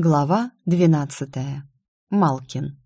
Глава двенадцатая. Малкин.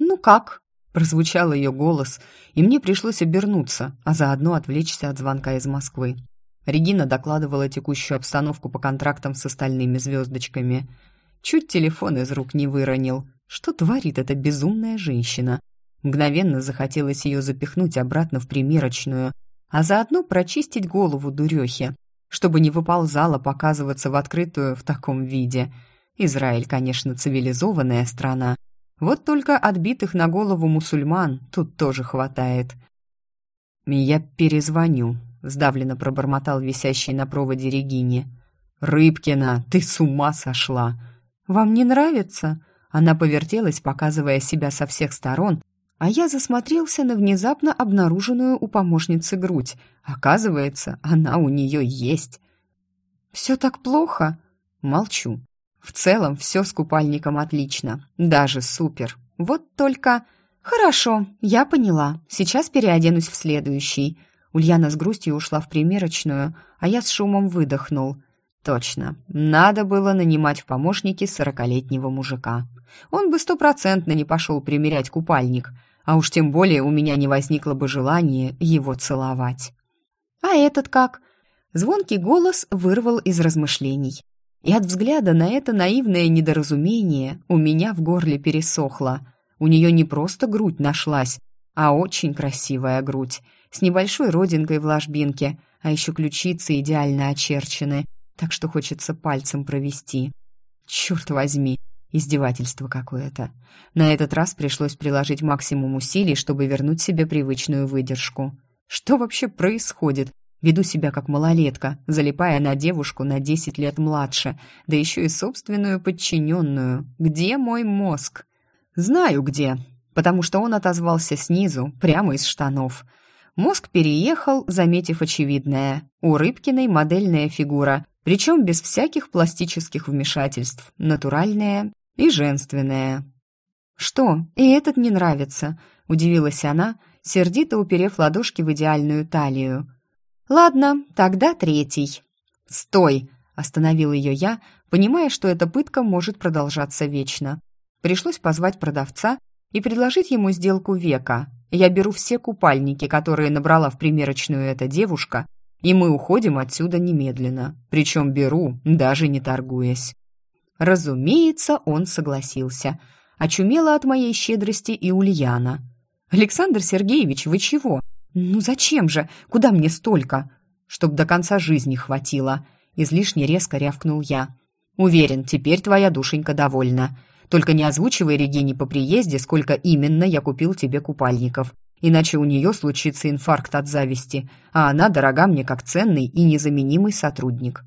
«Ну как?» – прозвучал ее голос, и мне пришлось обернуться, а заодно отвлечься от звонка из Москвы. Регина докладывала текущую обстановку по контрактам с остальными звездочками. Чуть телефон из рук не выронил. Что творит эта безумная женщина? Мгновенно захотелось ее запихнуть обратно в примерочную, а заодно прочистить голову дурехе, чтобы не выползала показываться в открытую в таком виде. Израиль, конечно, цивилизованная страна, вот только отбитых на голову мусульман тут тоже хватает. «Я перезвоню», — сдавленно пробормотал висящий на проводе Регине. «Рыбкина, ты с ума сошла!» «Вам не нравится?» Она повертелась, показывая себя со всех сторон, а я засмотрелся на внезапно обнаруженную у помощницы грудь. Оказывается, она у нее есть. «Все так плохо?» Молчу. В целом все с купальником отлично. Даже супер. Вот только... «Хорошо, я поняла. Сейчас переоденусь в следующий». Ульяна с грустью ушла в примерочную, а я с шумом выдохнул. «Точно. Надо было нанимать в помощники сорокалетнего мужика. Он бы стопроцентно не пошел примерять купальник, а уж тем более у меня не возникло бы желания его целовать. «А этот как?» Звонкий голос вырвал из размышлений. И от взгляда на это наивное недоразумение у меня в горле пересохло. У нее не просто грудь нашлась, а очень красивая грудь, с небольшой родинкой в ложбинке, а еще ключицы идеально очерчены, так что хочется пальцем провести. Черт возьми, Издевательство какое-то. На этот раз пришлось приложить максимум усилий, чтобы вернуть себе привычную выдержку. Что вообще происходит? Веду себя как малолетка, залипая на девушку на 10 лет младше, да еще и собственную подчиненную. Где мой мозг? Знаю где, потому что он отозвался снизу, прямо из штанов. Мозг переехал, заметив очевидное. У Рыбкиной модельная фигура, причем без всяких пластических вмешательств, натуральная и женственное. «Что, и этот не нравится?» — удивилась она, сердито уперев ладошки в идеальную талию. «Ладно, тогда третий». «Стой!» — остановил ее я, понимая, что эта пытка может продолжаться вечно. Пришлось позвать продавца и предложить ему сделку века. Я беру все купальники, которые набрала в примерочную эта девушка, и мы уходим отсюда немедленно. Причем беру, даже не торгуясь. Разумеется, он согласился. Очумела от моей щедрости и Ульяна. «Александр Сергеевич, вы чего? Ну зачем же? Куда мне столько?» «Чтоб до конца жизни хватило», — излишне резко рявкнул я. «Уверен, теперь твоя душенька довольна. Только не озвучивай Регине по приезде, сколько именно я купил тебе купальников, иначе у нее случится инфаркт от зависти, а она дорога мне как ценный и незаменимый сотрудник.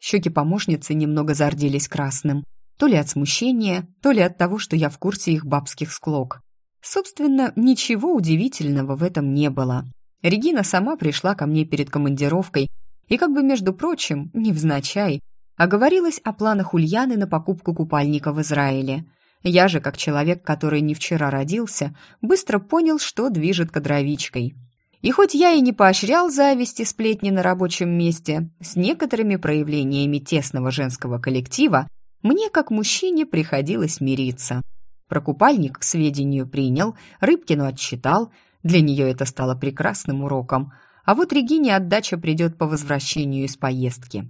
Щеки помощницы немного зарделись красным. То ли от смущения, то ли от того, что я в курсе их бабских склок. Собственно, ничего удивительного в этом не было. Регина сама пришла ко мне перед командировкой и, как бы между прочим, невзначай, оговорилась о планах Ульяны на покупку купальника в Израиле. Я же, как человек, который не вчера родился, быстро понял, что движет кадровичкой. И хоть я и не поощрял зависть и сплетни на рабочем месте, с некоторыми проявлениями тесного женского коллектива мне, как мужчине, приходилось мириться. Про купальник к сведению принял, Рыбкину отчитал, для нее это стало прекрасным уроком, а вот Регине отдача придет по возвращению из поездки.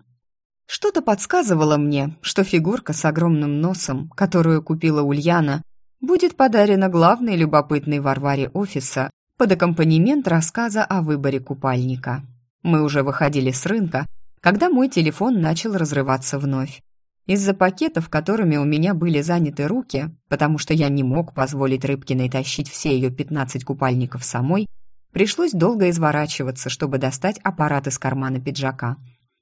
Что-то подсказывало мне, что фигурка с огромным носом, которую купила Ульяна, будет подарена главной любопытной Варваре офиса под аккомпанемент рассказа о выборе купальника. Мы уже выходили с рынка, когда мой телефон начал разрываться вновь. Из-за пакетов, которыми у меня были заняты руки, потому что я не мог позволить Рыбкиной тащить все ее 15 купальников самой, пришлось долго изворачиваться, чтобы достать аппарат из кармана пиджака.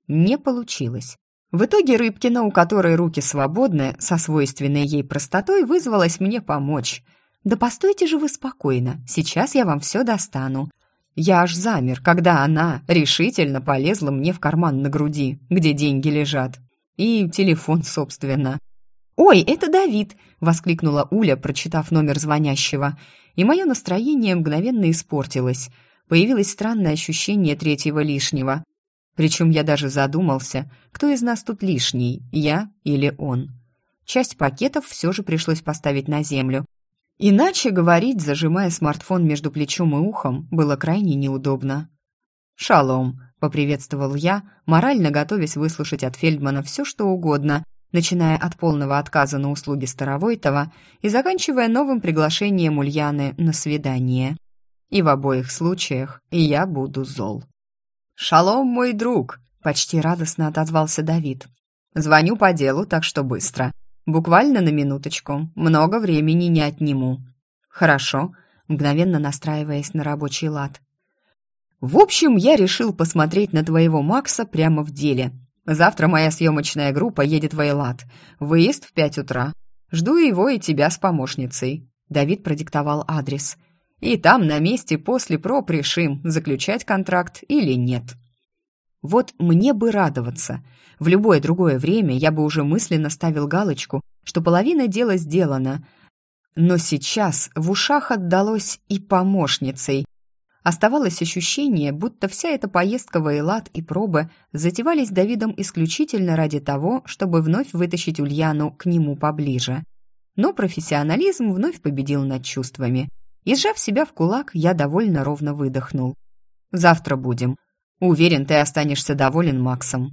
Не получилось. В итоге Рыбкина, у которой руки свободны, со свойственной ей простотой, вызвалась мне помочь. «Да постойте же вы спокойно, сейчас я вам все достану». Я аж замер, когда она решительно полезла мне в карман на груди, где деньги лежат. И телефон, собственно. «Ой, это Давид!» — воскликнула Уля, прочитав номер звонящего. И мое настроение мгновенно испортилось. Появилось странное ощущение третьего лишнего. Причем я даже задумался, кто из нас тут лишний, я или он. Часть пакетов все же пришлось поставить на землю. Иначе говорить, зажимая смартфон между плечом и ухом, было крайне неудобно. «Шалом», — поприветствовал я, морально готовясь выслушать от Фельдмана все, что угодно, начиная от полного отказа на услуги Старовойтова и заканчивая новым приглашением Ульяны на свидание. И в обоих случаях я буду зол. «Шалом, мой друг!» — почти радостно отозвался Давид. «Звоню по делу, так что быстро. Буквально на минуточку. Много времени не отниму». «Хорошо», мгновенно настраиваясь на рабочий лад. «В общем, я решил посмотреть на твоего Макса прямо в деле. Завтра моя съемочная группа едет в Эйлат. Выезд в пять утра. Жду его и тебя с помощницей». Давид продиктовал адрес – и там на месте после проб решим, заключать контракт или нет. Вот мне бы радоваться. В любое другое время я бы уже мысленно ставил галочку, что половина дела сделана. Но сейчас в ушах отдалось и помощницей. Оставалось ощущение, будто вся эта поездка в Эйлат и пробы затевались Давидом исключительно ради того, чтобы вновь вытащить Ульяну к нему поближе. Но профессионализм вновь победил над чувствами – и, сжав себя в кулак, я довольно ровно выдохнул. «Завтра будем. Уверен, ты останешься доволен Максом».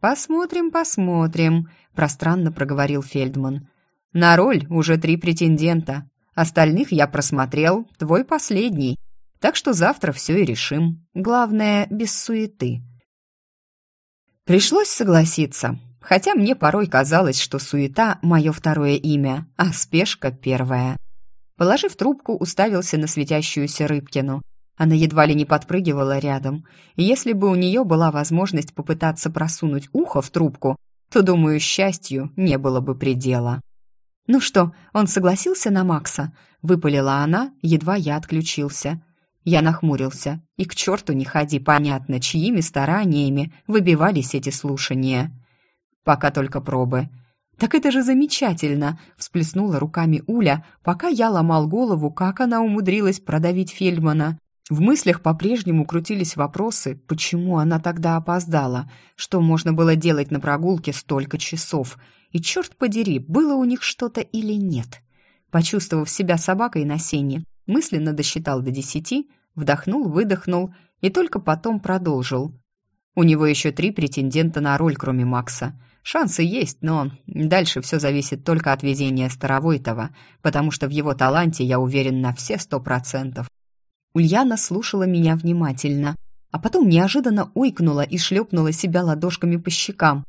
«Посмотрим, посмотрим», – пространно проговорил Фельдман. «На роль уже три претендента. Остальных я просмотрел, твой последний. Так что завтра все и решим. Главное, без суеты». Пришлось согласиться, хотя мне порой казалось, что суета – мое второе имя, а спешка – первое. Положив трубку, уставился на светящуюся Рыбкину. Она едва ли не подпрыгивала рядом. И если бы у нее была возможность попытаться просунуть ухо в трубку, то, думаю, счастью не было бы предела. «Ну что, он согласился на Макса?» — выпалила она, едва я отключился. Я нахмурился. И к черту не ходи, понятно, чьими стараниями выбивались эти слушания. Пока только пробы. «Так это же замечательно!» – всплеснула руками Уля, пока я ломал голову, как она умудрилась продавить Фельдмана. В мыслях по-прежнему крутились вопросы, почему она тогда опоздала, что можно было делать на прогулке столько часов, и, черт подери, было у них что-то или нет. Почувствовав себя собакой на сене, мысленно досчитал до десяти, вдохнул, выдохнул и только потом продолжил. У него еще три претендента на роль, кроме Макса – Шансы есть, но дальше все зависит только от везения Старовойтова, потому что в его таланте я уверен на все сто процентов. Ульяна слушала меня внимательно, а потом неожиданно ойкнула и шлепнула себя ладошками по щекам.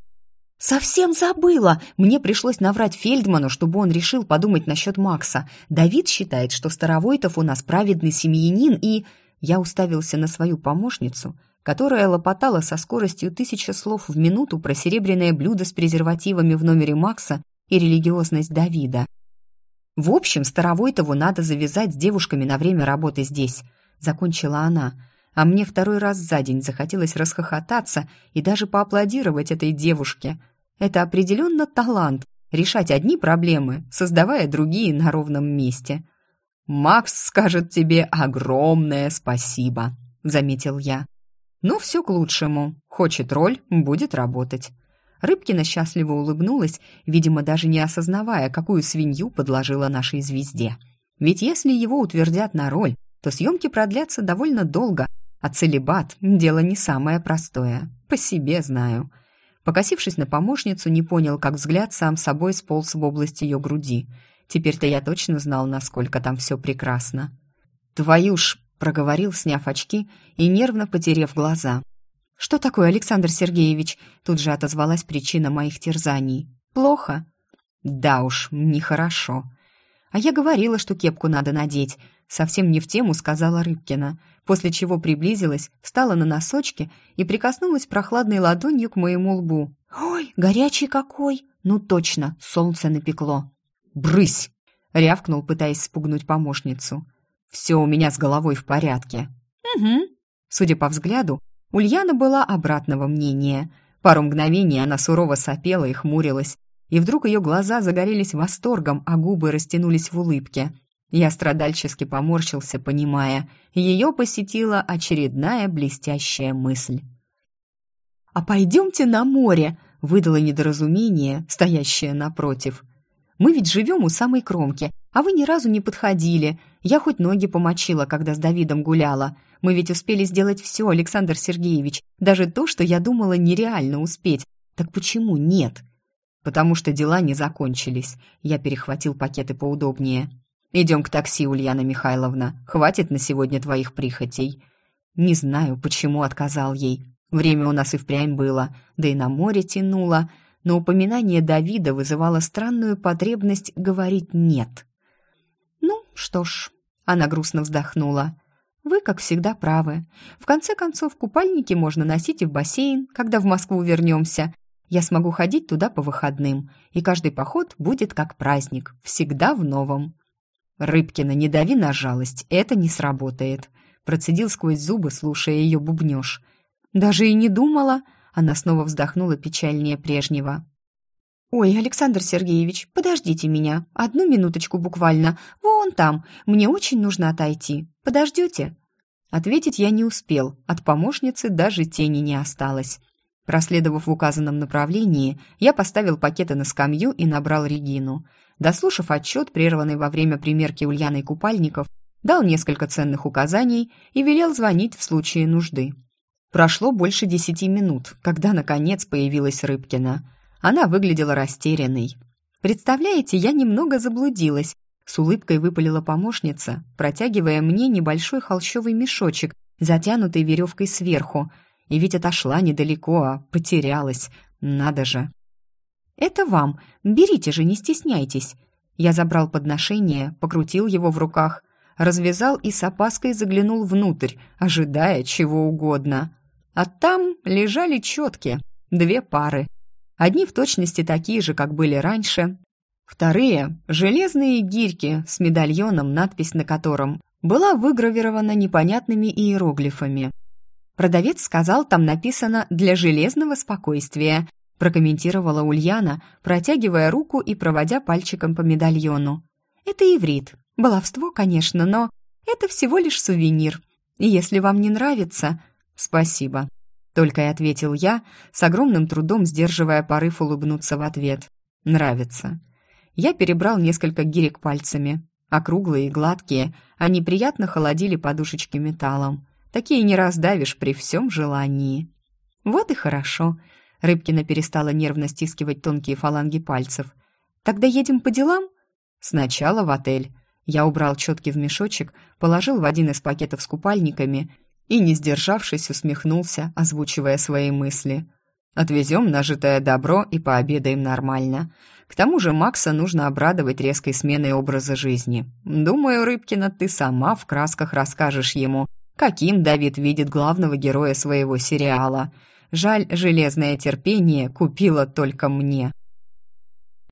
«Совсем забыла! Мне пришлось наврать Фельдману, чтобы он решил подумать насчет Макса. Давид считает, что Старовойтов у нас праведный семьянин и...» Я уставился на свою помощницу – которая лопотала со скоростью тысячи слов в минуту про серебряное блюдо с презервативами в номере Макса и религиозность Давида. «В общем, Старовойтову надо завязать с девушками на время работы здесь», — закончила она. А мне второй раз за день захотелось расхохотаться и даже поаплодировать этой девушке. Это определенно талант — решать одни проблемы, создавая другие на ровном месте. «Макс скажет тебе огромное спасибо», — заметил я. Но все к лучшему. Хочет роль, будет работать. Рыбкина счастливо улыбнулась, видимо, даже не осознавая, какую свинью подложила нашей звезде. Ведь если его утвердят на роль, то съемки продлятся довольно долго, а целебат – дело не самое простое. По себе знаю. Покосившись на помощницу, не понял, как взгляд сам собой сполз в область ее груди. Теперь-то я точно знал, насколько там все прекрасно. «Твою ж проговорил, сняв очки и нервно потерев глаза. «Что такое, Александр Сергеевич?» Тут же отозвалась причина моих терзаний. «Плохо?» «Да уж, нехорошо». «А я говорила, что кепку надо надеть», совсем не в тему сказала Рыбкина, после чего приблизилась, встала на носочки и прикоснулась прохладной ладонью к моему лбу. «Ой, горячий какой! Ну точно, солнце напекло!» «Брысь!» — рявкнул, пытаясь спугнуть помощницу. Все у меня с головой в порядке». «Угу». Судя по взгляду, Ульяна была обратного мнения. Пару мгновений она сурово сопела и хмурилась, И вдруг ее глаза загорелись восторгом, а губы растянулись в улыбке. Я страдальчески поморщился, понимая, ее посетила очередная блестящая мысль. «А пойдемте на море!» — выдало недоразумение, стоящее напротив. «Мы ведь живем у самой кромки, а вы ни разу не подходили. Я хоть ноги помочила, когда с Давидом гуляла. Мы ведь успели сделать все, Александр Сергеевич, даже то, что я думала нереально успеть. Так почему нет?» «Потому что дела не закончились». Я перехватил пакеты поудобнее. «Идем к такси, Ульяна Михайловна. Хватит на сегодня твоих прихотей». Не знаю, почему отказал ей. Время у нас и впрямь было, да и на море тянуло, но упоминание Давида вызывало странную потребность говорить «нет». «Ну, что ж», — она грустно вздохнула, — «вы, как всегда, правы. В конце концов, купальники можно носить и в бассейн, когда в Москву вернемся. Я смогу ходить туда по выходным, и каждый поход будет как праздник, всегда в новом». «Рыбкина, не дави на жалость, это не сработает», — процедил сквозь зубы, слушая ее бубнёж. «Даже и не думала», — она снова вздохнула печальнее прежнего. «Ой, Александр Сергеевич, подождите меня. Одну минуточку буквально. Вон там. Мне очень нужно отойти. Подождете?» Ответить я не успел. От помощницы даже тени не осталось. Проследовав в указанном направлении, я поставил пакеты на скамью и набрал Регину. Дослушав отчет, прерванный во время примерки Ульяной купальников, дал несколько ценных указаний и велел звонить в случае нужды. Прошло больше десяти минут, когда, наконец, появилась Рыбкина. Она выглядела растерянной. «Представляете, я немного заблудилась», — с улыбкой выпалила помощница, протягивая мне небольшой холщовый мешочек, затянутый веревкой сверху — и ведь отошла недалеко, а потерялась. Надо же. «Это вам. Берите же, не стесняйтесь». Я забрал подношение, покрутил его в руках, развязал и с опаской заглянул внутрь, ожидая чего угодно. А там лежали четки, две пары. Одни в точности такие же, как были раньше. Вторые — железные гирьки с медальоном, надпись на котором была выгравирована непонятными иероглифами. Продавец сказал, там написано «для железного спокойствия», прокомментировала Ульяна, протягивая руку и проводя пальчиком по медальону. «Это иврит. Баловство, конечно, но это всего лишь сувенир. И если вам не нравится...» «Спасибо», — только и ответил я, с огромным трудом сдерживая порыв улыбнуться в ответ. «Нравится». Я перебрал несколько гирек пальцами. Округлые и гладкие, они приятно холодили подушечки металлом. Такие не раздавишь при всем желании. Вот и хорошо. Рыбкина перестала нервно стискивать тонкие фаланги пальцев. Тогда едем по делам? Сначала в отель. Я убрал четки в мешочек, положил в один из пакетов с купальниками и, не сдержавшись, усмехнулся, озвучивая свои мысли. Отвезем нажитое добро и пообедаем нормально. К тому же Макса нужно обрадовать резкой сменой образа жизни. Думаю, Рыбкина, ты сама в красках расскажешь ему, каким Давид видит главного героя своего сериала. Жаль, железное терпение купила только мне.